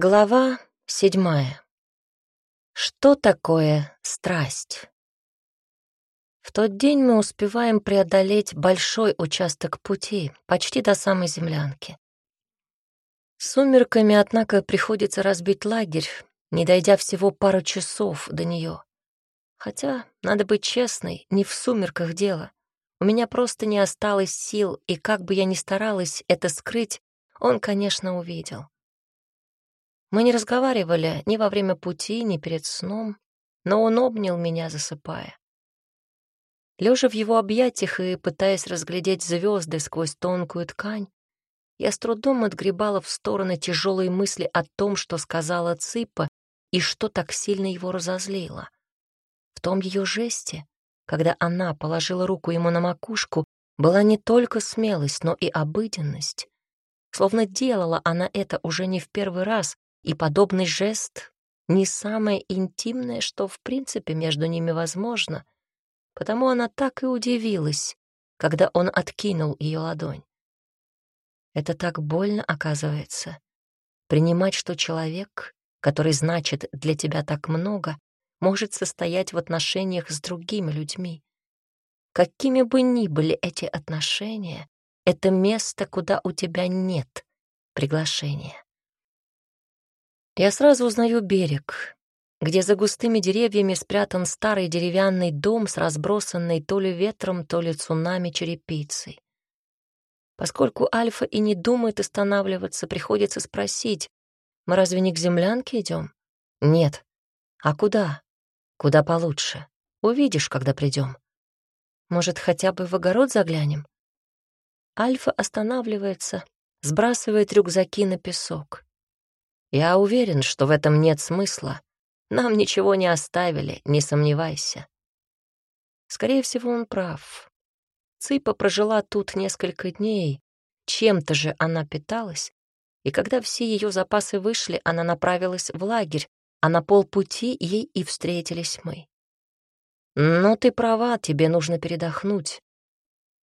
Глава седьмая. Что такое страсть? В тот день мы успеваем преодолеть большой участок пути, почти до самой землянки. Сумерками, однако, приходится разбить лагерь, не дойдя всего пару часов до нее. Хотя, надо быть честной, не в сумерках дело. У меня просто не осталось сил, и как бы я ни старалась это скрыть, он, конечно, увидел. Мы не разговаривали ни во время пути, ни перед сном, но он обнял меня, засыпая. Лежа в его объятиях и пытаясь разглядеть звезды сквозь тонкую ткань, я с трудом отгребала в стороны тяжелые мысли о том, что сказала Ципа и что так сильно его разозлило. В том ее жесте, когда она положила руку ему на макушку, была не только смелость, но и обыденность. Словно делала она это уже не в первый раз, и подобный жест — не самое интимное, что в принципе между ними возможно, потому она так и удивилась, когда он откинул ее ладонь. Это так больно, оказывается. Принимать, что человек, который значит для тебя так много, может состоять в отношениях с другими людьми. Какими бы ни были эти отношения, это место, куда у тебя нет приглашения. Я сразу узнаю берег, где за густыми деревьями спрятан старый деревянный дом с разбросанной то ли ветром, то ли цунами черепицей. Поскольку Альфа и не думает останавливаться, приходится спросить, мы разве не к землянке идем? Нет. А куда? Куда получше. Увидишь, когда придем. Может, хотя бы в огород заглянем? Альфа останавливается, сбрасывает рюкзаки на песок. Я уверен, что в этом нет смысла. Нам ничего не оставили, не сомневайся. Скорее всего, он прав. Цыпа прожила тут несколько дней, чем-то же она питалась, и когда все ее запасы вышли, она направилась в лагерь, а на полпути ей и встретились мы. Но ты права, тебе нужно передохнуть.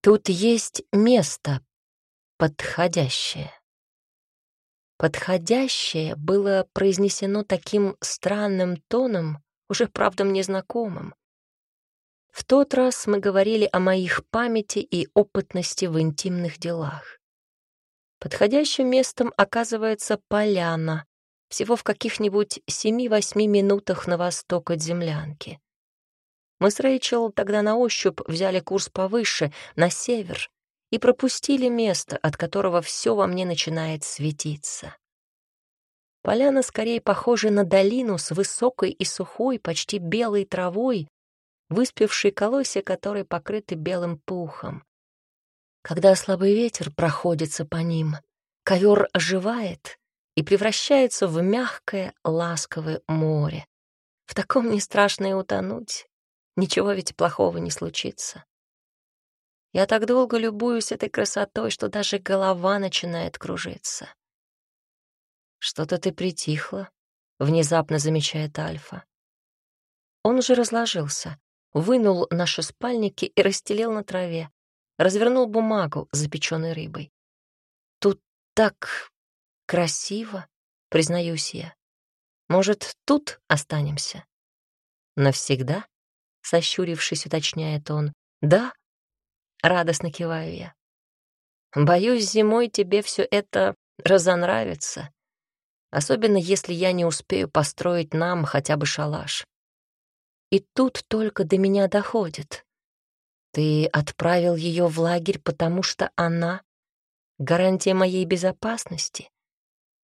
Тут есть место подходящее. Подходящее было произнесено таким странным тоном, уже, правда, мне знакомым. В тот раз мы говорили о моих памяти и опытности в интимных делах. Подходящим местом оказывается поляна, всего в каких-нибудь семи-восьми минутах на восток от землянки. Мы с Рэйчел тогда на ощупь взяли курс повыше, на север, и пропустили место, от которого все во мне начинает светиться. Поляна скорее похожа на долину с высокой и сухой, почти белой травой, выспевшие колосья которой покрыты белым пухом. Когда слабый ветер проходится по ним, ковер оживает и превращается в мягкое, ласковое море. В таком не страшно и утонуть. Ничего ведь плохого не случится. Я так долго любуюсь этой красотой, что даже голова начинает кружиться. «Что-то ты притихла», — внезапно замечает Альфа. Он уже разложился, вынул наши спальники и расстелил на траве, развернул бумагу с запеченной рыбой. «Тут так красиво», — признаюсь я. «Может, тут останемся?» «Навсегда?» — сощурившись, уточняет он. «Да, Радостно киваю я. Боюсь, зимой тебе все это разонравится. Особенно если я не успею построить нам хотя бы шалаш. И тут только до меня доходит. Ты отправил ее в лагерь, потому что она — гарантия моей безопасности.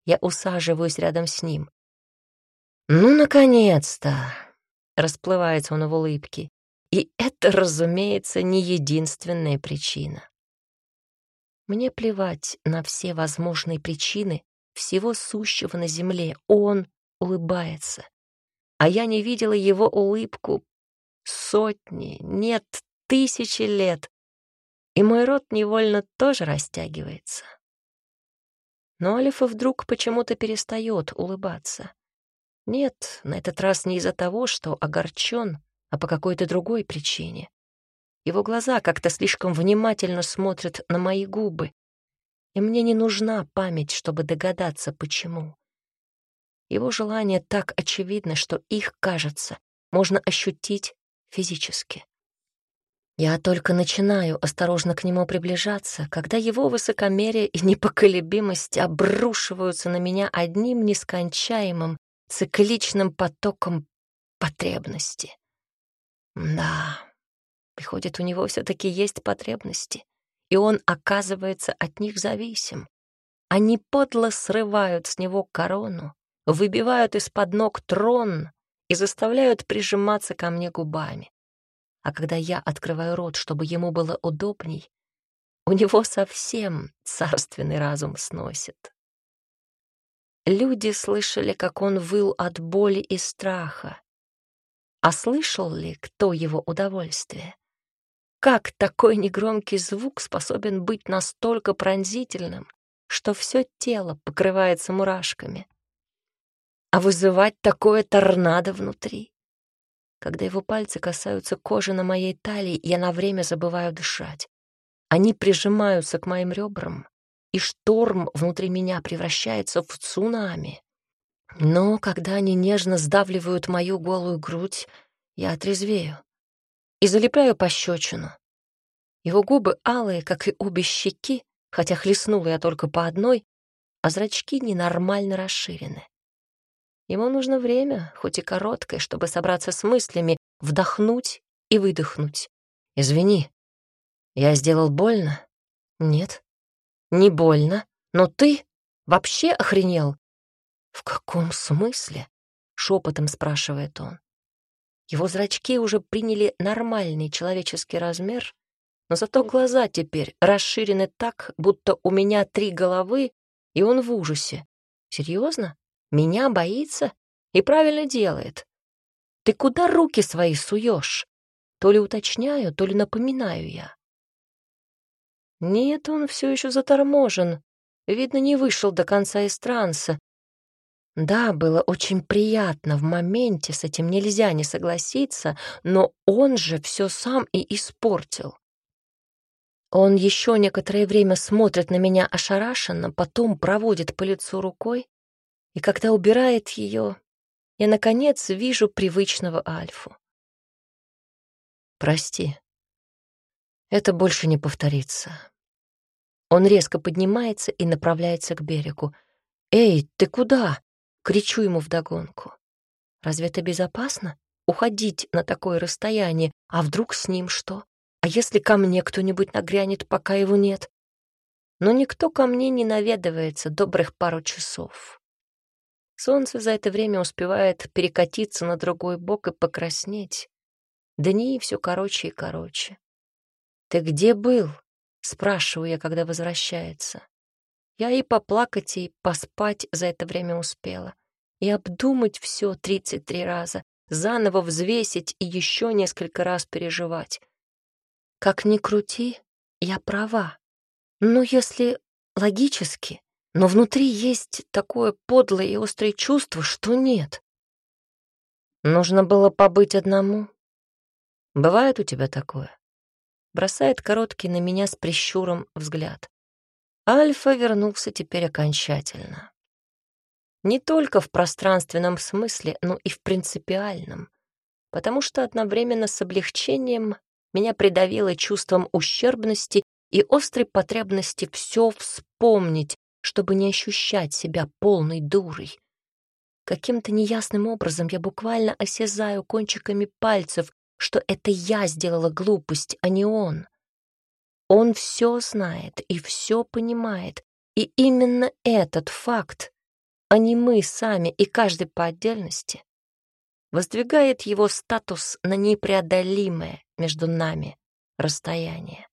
Я усаживаюсь рядом с ним. «Ну, наконец-то!» — расплывается он в улыбке. И это, разумеется, не единственная причина. Мне плевать на все возможные причины всего сущего на земле. Он улыбается. А я не видела его улыбку сотни, нет, тысячи лет. И мой рот невольно тоже растягивается. Но Алифа вдруг почему-то перестает улыбаться. Нет, на этот раз не из-за того, что огорчен, а по какой-то другой причине. Его глаза как-то слишком внимательно смотрят на мои губы, и мне не нужна память, чтобы догадаться, почему. Его желание так очевидно, что их, кажется, можно ощутить физически. Я только начинаю осторожно к нему приближаться, когда его высокомерие и непоколебимость обрушиваются на меня одним нескончаемым цикличным потоком потребности. Да, выходит, у него все-таки есть потребности, и он оказывается от них зависим. Они подло срывают с него корону, выбивают из-под ног трон и заставляют прижиматься ко мне губами. А когда я открываю рот, чтобы ему было удобней, у него совсем царственный разум сносит. Люди слышали, как он выл от боли и страха. А слышал ли кто его удовольствие? Как такой негромкий звук способен быть настолько пронзительным, что все тело покрывается мурашками? А вызывать такое торнадо внутри? Когда его пальцы касаются кожи на моей талии, я на время забываю дышать. Они прижимаются к моим ребрам, и шторм внутри меня превращается в цунами. Но когда они нежно сдавливают мою голую грудь, я отрезвею и залепляю пощечину. Его губы алые, как и обе щеки, хотя хлестнула я только по одной, а зрачки ненормально расширены. Ему нужно время, хоть и короткое, чтобы собраться с мыслями, вдохнуть и выдохнуть. «Извини, я сделал больно?» «Нет, не больно, но ты вообще охренел?» «В каком смысле?» — шепотом спрашивает он. Его зрачки уже приняли нормальный человеческий размер, но зато глаза теперь расширены так, будто у меня три головы, и он в ужасе. Серьезно? Меня боится и правильно делает. Ты куда руки свои суешь? То ли уточняю, то ли напоминаю я. Нет, он все еще заторможен. Видно, не вышел до конца из транса. Да, было очень приятно в моменте, с этим нельзя не согласиться, но он же все сам и испортил. Он еще некоторое время смотрит на меня ошарашенно, потом проводит по лицу рукой, и когда убирает ее, я, наконец, вижу привычного Альфу. Прости. Это больше не повторится. Он резко поднимается и направляется к берегу. «Эй, ты куда?» — кричу ему вдогонку. «Разве это безопасно? Уходить на такое расстояние, а вдруг с ним что? А если ко мне кто-нибудь нагрянет, пока его нет?» Но никто ко мне не наведывается добрых пару часов. Солнце за это время успевает перекатиться на другой бок и покраснеть. Дни все короче и короче. «Ты где был?» — спрашиваю я, когда возвращается. Я и поплакать, и поспать за это время успела. И обдумать все тридцать три раза, заново взвесить и еще несколько раз переживать. Как ни крути, я права. Но если логически, но внутри есть такое подлое и острое чувство, что нет. Нужно было побыть одному. Бывает у тебя такое? Бросает короткий на меня с прищуром взгляд. Альфа вернулся теперь окончательно. Не только в пространственном смысле, но и в принципиальном, потому что одновременно с облегчением меня придавило чувством ущербности и острой потребности все вспомнить, чтобы не ощущать себя полной дурой. Каким-то неясным образом я буквально осязаю кончиками пальцев, что это я сделала глупость, а не он. Он все знает и все понимает, и именно этот факт, а не мы сами и каждый по отдельности, воздвигает его статус на непреодолимое между нами расстояние.